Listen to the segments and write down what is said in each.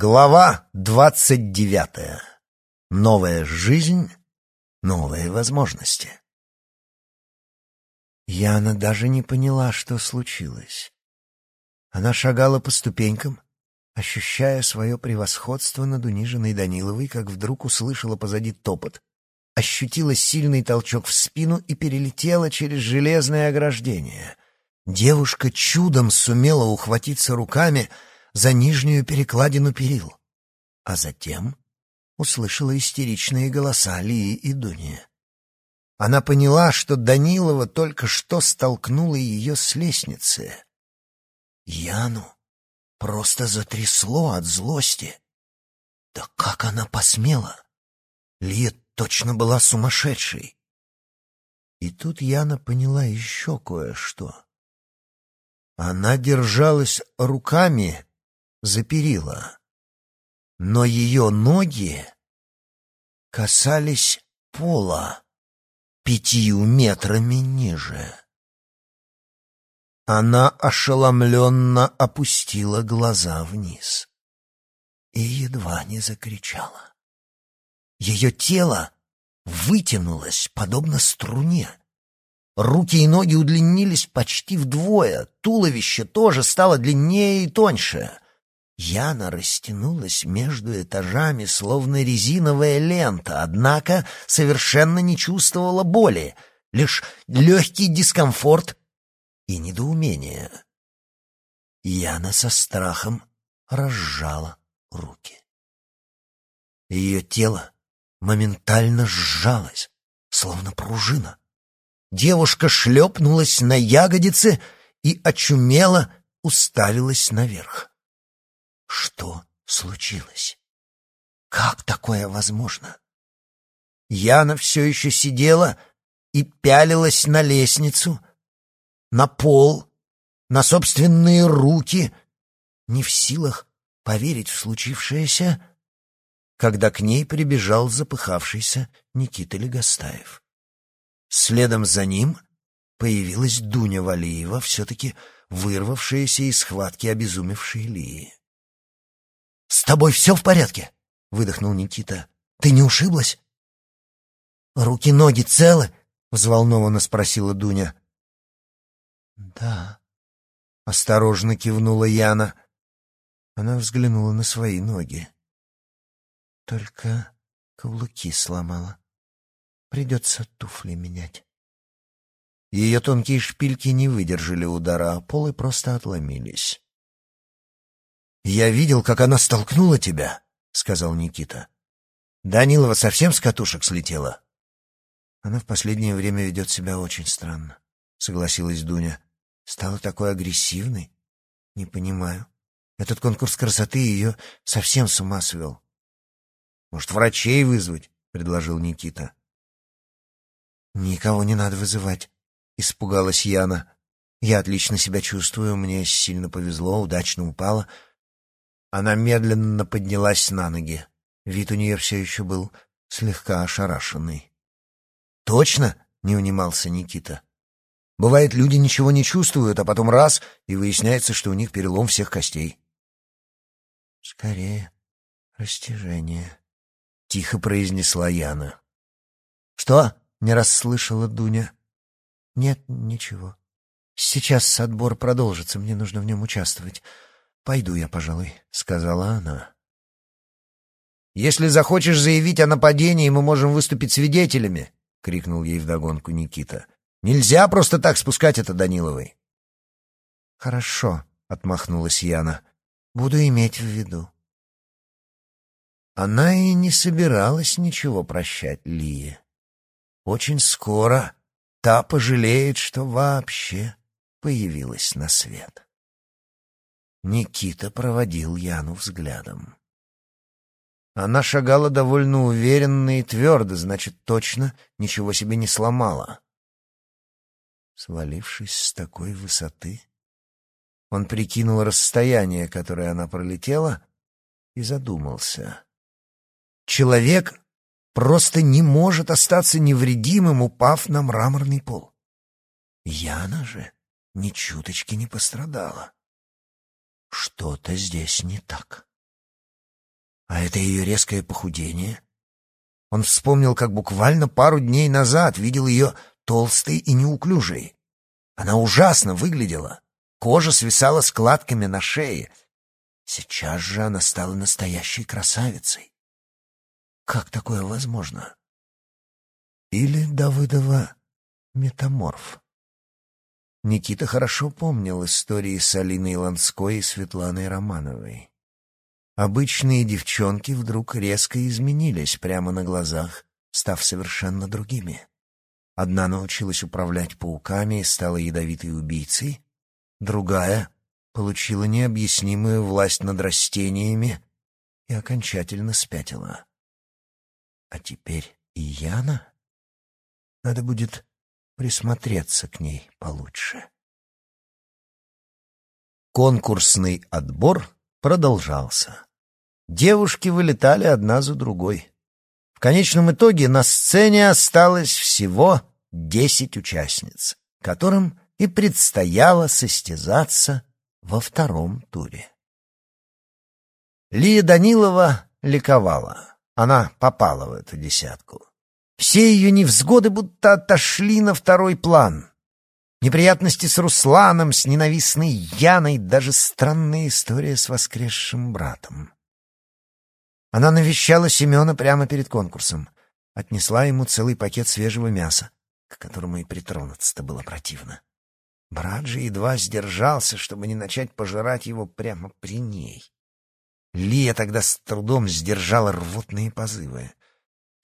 Глава двадцать девятая. Новая жизнь, новые возможности. Яна даже не поняла, что случилось. Она шагала по ступенькам, ощущая свое превосходство над униженной Даниловой, как вдруг услышала позади топот, ощутила сильный толчок в спину и перелетела через железное ограждение. Девушка чудом сумела ухватиться руками — за нижнюю перекладину перил, а затем услышала истеричные голоса Лии и Дуни. Она поняла, что Данилова только что столкнула ее с лестницы. Яну просто затрясло от злости. Да как она посмела? Лия точно была сумасшедшей. И тут Яна поняла еще кое-что. Она держалась руками за перила. Но ее ноги касались пола пятью метрами ниже. Она ошеломленно опустила глаза вниз и едва не закричала. Ее тело вытянулось, подобно струне. Руки и ноги удлинились почти вдвое, туловище тоже стало длиннее и тоньше — Яна растянулась между этажами, словно резиновая лента, однако совершенно не чувствовала боли, лишь легкий дискомфорт и недоумение. Яна со страхом разжала руки. Ее тело моментально сжалось, словно пружина. Девушка шлепнулась на ягодицы и очумело уставилась наверх. Что случилось? Как такое возможно? Яна все еще сидела и пялилась на лестницу, на пол, на собственные руки, не в силах поверить в случившееся, когда к ней прибежал запыхавшийся Никита Легостаев. Следом за ним появилась Дуня Валиева, все-таки вырвавшаяся из схватки обезумевшей Лии. «С тобой все в порядке?» — выдохнул Никита. «Ты не ушиблась?» «Руки-ноги целы?» — взволнованно спросила Дуня. «Да», — осторожно кивнула Яна. Она взглянула на свои ноги. «Только каблуки сломала. Придется туфли менять». Ее тонкие шпильки не выдержали удара, а полы просто отломились. «Я видел, как она столкнула тебя», — сказал Никита. «Данилова совсем с катушек слетела?» «Она в последнее время ведет себя очень странно», — согласилась Дуня. «Стала такой агрессивной. Не понимаю. Этот конкурс красоты ее совсем с ума свел». «Может, врачей вызвать?» — предложил Никита. «Никого не надо вызывать», — испугалась Яна. «Я отлично себя чувствую, мне сильно повезло, удачно упала». Она медленно поднялась на ноги. Вид у нее все еще был слегка ошарашенный. «Точно?» — не унимался Никита. «Бывает, люди ничего не чувствуют, а потом раз — и выясняется, что у них перелом всех костей». «Скорее, растяжение», — тихо произнесла Яна. «Что?» — не расслышала Дуня. «Нет, ничего. Сейчас отбор продолжится, мне нужно в нем участвовать. «Пойду я, пожалуй», — сказала она. «Если захочешь заявить о нападении, мы можем выступить свидетелями», — крикнул ей вдогонку Никита. «Нельзя просто так спускать это Даниловой». «Хорошо», — отмахнулась Яна. «Буду иметь в виду». Она и не собиралась ничего прощать Лие. Очень скоро та пожалеет, что вообще появилась на свет. Никита проводил Яну взглядом. Она шагала довольно уверенно и твердо, значит, точно ничего себе не сломала. Свалившись с такой высоты, он прикинул расстояние, которое она пролетела, и задумался. Человек просто не может остаться невредимым, упав на мраморный пол. Яна же ни чуточки не пострадала. Что-то здесь не так. А это ее резкое похудение? Он вспомнил, как буквально пару дней назад видел ее толстой и неуклюжей. Она ужасно выглядела. Кожа свисала складками на шее. Сейчас же она стала настоящей красавицей. Как такое возможно? Или Давыдова метаморф? Никита хорошо помнил истории с Алиной Ланской и Светланой Романовой. Обычные девчонки вдруг резко изменились прямо на глазах, став совершенно другими. Одна научилась управлять пауками и стала ядовитой убийцей, другая получила необъяснимую власть над растениями и окончательно спятила. А теперь и Яна? Надо будет присмотреться к ней получше. Конкурсный отбор продолжался. Девушки вылетали одна за другой. В конечном итоге на сцене осталось всего десять участниц, которым и предстояло состязаться во втором туре. Лия Данилова ликовала. Она попала в эту десятку. Все ее невзгоды будто отошли на второй план. Неприятности с Русланом, с ненавистной Яной, даже странная история с воскресшим братом. Она навещала Семена прямо перед конкурсом. Отнесла ему целый пакет свежего мяса, к которому и притронуться-то было противно. Брат же едва сдержался, чтобы не начать пожирать его прямо при ней. Лия тогда с трудом сдержала рвотные позывы.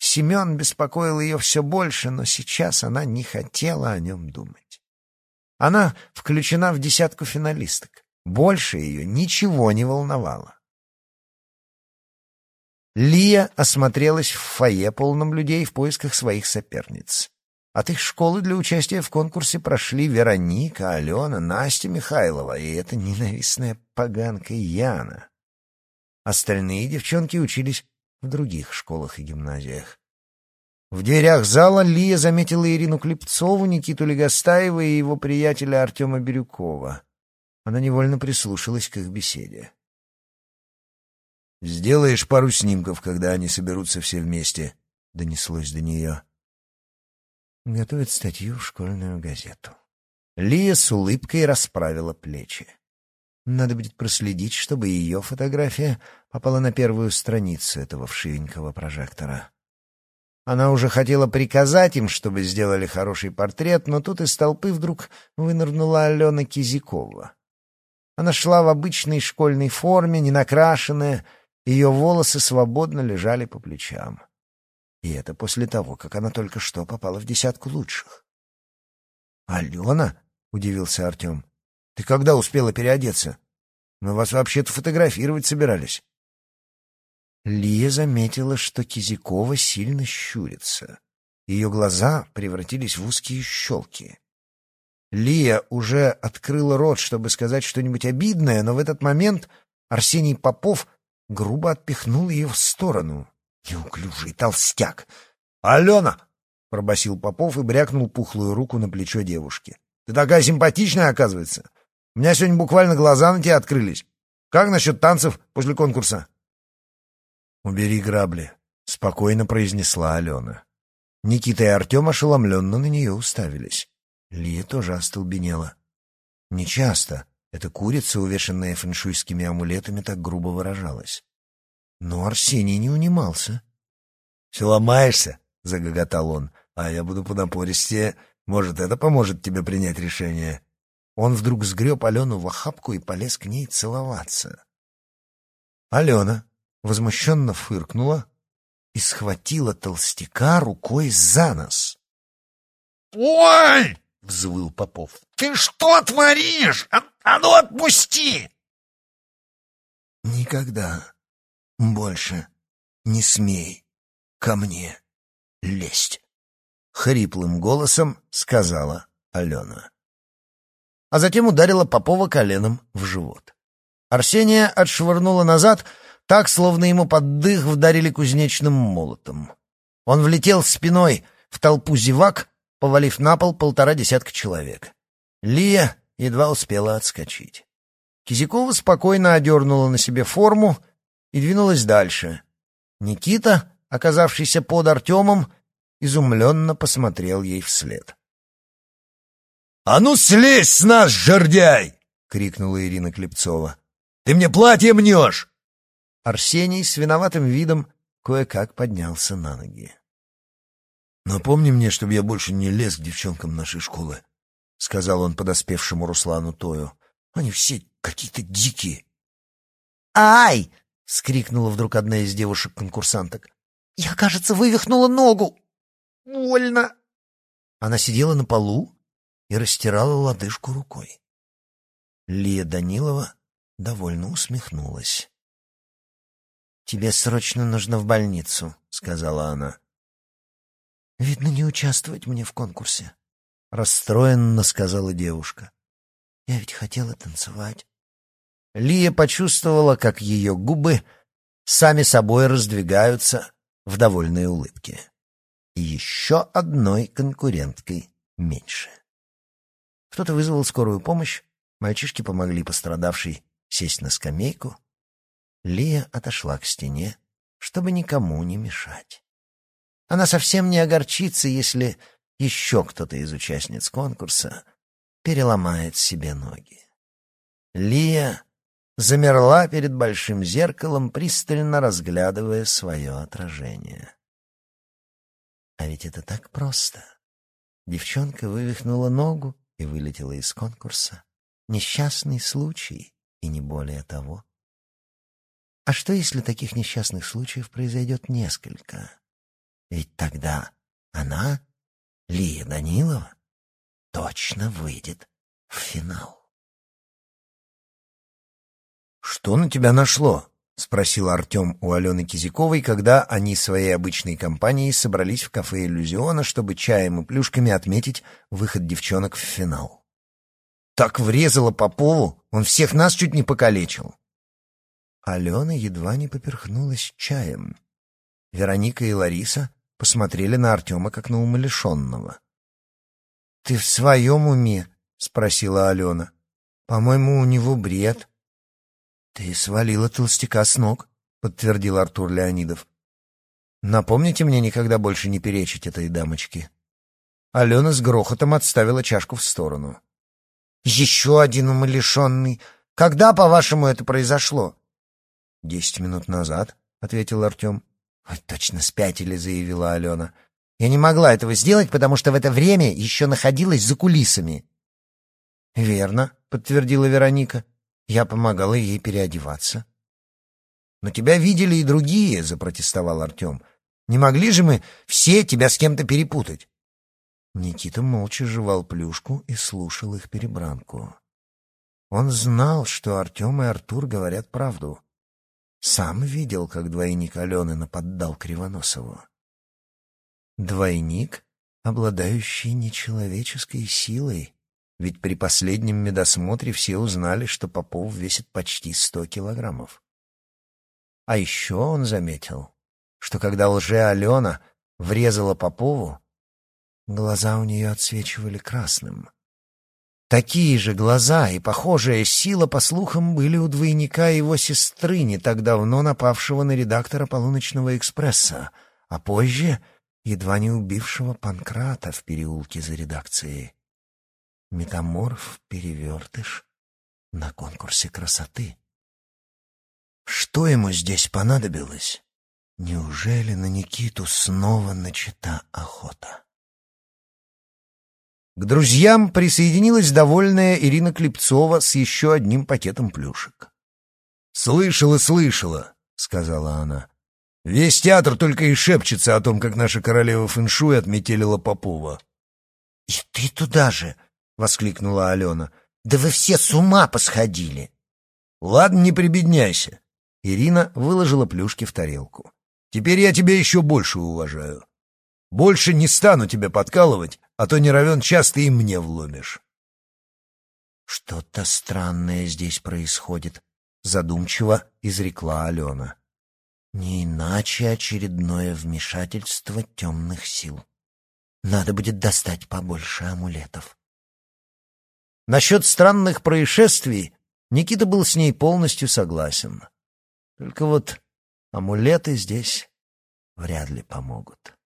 Семен беспокоил ее все больше, но сейчас она не хотела о нем думать. Она включена в десятку финалисток. Больше ее ничего не волновало. Лия осмотрелась в фойе, полном людей, в поисках своих соперниц. От их школы для участия в конкурсе прошли Вероника, Алена, Настя Михайлова и эта ненавистная поганка Яна. Остальные девчонки учились в других школах и гимназиях. В дверях зала Лия заметила Ирину Клепцову, Никиту Легостаева и его приятеля Артема Бирюкова. Она невольно прислушалась к их беседе. «Сделаешь пару снимков, когда они соберутся все вместе», — донеслось до нее. Готовит статью в школьную газету. Лия с улыбкой расправила плечи. Надо будет проследить, чтобы ее фотография попала на первую страницу этого вшивенького прожектора. Она уже хотела приказать им, чтобы сделали хороший портрет, но тут из толпы вдруг вынырнула Алена Кизякова. Она шла в обычной школьной форме, не накрашенная, ее волосы свободно лежали по плечам. И это после того, как она только что попала в десятку лучших. «Алена?» — удивился Артем. «Ты когда успела переодеться? Мы вас вообще-то фотографировать собирались». Лия заметила, что Кизякова сильно щурится. Ее глаза превратились в узкие щелки. Лия уже открыла рот, чтобы сказать что-нибудь обидное, но в этот момент Арсений Попов грубо отпихнул ее в сторону. Неуклюжий толстяк. «Алена!» — пробасил Попов и брякнул пухлую руку на плечо девушки. «Ты такая симпатичная, оказывается. У меня сегодня буквально глаза на тебя открылись. Как насчет танцев после конкурса?» «Убери грабли», — спокойно произнесла Алена. Никита и Артем ошеломленно на нее уставились. Лия тоже остолбенела. Нечасто эта курица, увешанная фэншуйскими амулетами, так грубо выражалась. Но Арсений не унимался. — Все ломаешься? — загоготал он. — А я буду понапористее. Может, это поможет тебе принять решение? Он вдруг сгреб Алену в охапку и полез к ней целоваться. Алена возмущенно фыркнула и схватила толстяка рукой за нос. «Ой!» — взвыл Попов. «Ты что творишь? А, а ну отпусти!» «Никогда больше не смей ко мне лезть!» — хриплым голосом сказала Алена. А затем ударила Попова коленом в живот. Арсения отшвырнула назад — так, словно ему под дых вдарили кузнечным молотом. Он влетел спиной в толпу зевак, повалив на пол полтора десятка человек. Лия едва успела отскочить. Кизякова спокойно одернула на себе форму и двинулась дальше, Никита, оказавшийся под Артемом, изумленно посмотрел ей вслед. «А ну слезь с нас, жердяй!» — крикнула Ирина Клепцова. «Ты мне платье мнешь!» Арсений с виноватым видом кое-как поднялся на ноги. «Напомни мне, чтобы я больше не лез к девчонкам нашей школы», — сказал он подоспевшему Руслану Тою. «Они все какие-то дикие». «Ай!» — скрикнула вдруг одна из девушек-конкурсанток. «Я, кажется, вывихнула ногу. Больно!» Она сидела на полу и растирала лодыжку рукой. Лия Данилова довольно усмехнулась. «Тебе срочно нужно в больницу», — сказала она. «Видно, не участвовать мне в конкурсе», — расстроенно сказала девушка. «Я ведь хотела танцевать». Лия почувствовала, как ее губы сами собой раздвигаются в довольной улыбке. Еще одной конкуренткой меньше. Кто-то вызвал скорую помощь, мальчишки помогли пострадавшей сесть на скамейку. Лия отошла к стене, чтобы никому не мешать. Она совсем не огорчится, если еще кто-то из участниц конкурса переломает себе ноги. Лия замерла перед большим зеркалом, пристально разглядывая свое отражение. А ведь это так просто. Девчонка вывихнула ногу и вылетела из конкурса. Несчастный случай, и не более того. А что, если таких несчастных случаев произойдет несколько? Ведь тогда она, Лия Данилова, точно выйдет в финал. «Что на тебя нашло?» — спросил Артем у Алены Кизяковой, когда они своей обычной компанией собрались в кафе «Иллюзиона», чтобы чаем и плюшками отметить выход девчонок в финал. «Так врезало Попову, он всех нас чуть не покалечил». Алена едва не поперхнулась чаем. Вероника и Лариса посмотрели на Артема как на умалишенного. «Ты в своем уме?» — спросила Алена. «По-моему, у него бред». «Ты свалила толстяка с ног», — подтвердил Артур Леонидов. «Напомните мне никогда больше не перечить этой дамочке». Алена с грохотом отставила чашку в сторону. «Еще один умалишенный. Когда, по-вашему, это произошло?» «Десять минут назад», — ответил Артем. «Ой, точно спятили», — заявила Алена. «Я не могла этого сделать, потому что в это время еще находилась за кулисами». «Верно», — подтвердила Вероника. Я помогала ей переодеваться. «Но тебя видели и другие», — запротестовал Артем. «Не могли же мы все тебя с кем-то перепутать?» Никита молча жевал плюшку и слушал их перебранку. Он знал, что Артем и Артур говорят правду. Сам видел, как двойник Алены нападал Кривоносову. Двойник, обладающий нечеловеческой силой, ведь при последнем медосмотре все узнали, что Попов весит почти сто килограммов. А еще он заметил, что когда лже-Алена врезала Попову, глаза у нее отсвечивали красным. Такие же глаза и похожая сила, по слухам, были у двойника его сестры, не так давно напавшего на редактора «Полуночного экспресса», а позже едва не убившего Панкрата в переулке за редакцией метаморф-перевертыш на конкурсе красоты. Что ему здесь понадобилось? Неужели на Никиту снова начата охота? К друзьям присоединилась довольная Ирина Клепцова с еще одним пакетом плюшек. «Слышала, слышала», — сказала она. «Весь театр только и шепчется о том, как наша королева фэншуй отметелила Попова». «И ты туда же!» — воскликнула Алена. «Да вы все с ума посходили!» «Ладно, не прибедняйся!» Ирина выложила плюшки в тарелку. «Теперь я тебя еще больше уважаю. Больше не стану тебя подкалывать, а то не равен час ты и мне вломишь». «Что-то странное здесь происходит», — задумчиво изрекла Алена. «Не иначе очередное вмешательство темных сил. Надо будет достать побольше амулетов». Насчет странных происшествий Никита был с ней полностью согласен. Только вот Амулеты здесь вряд ли помогут.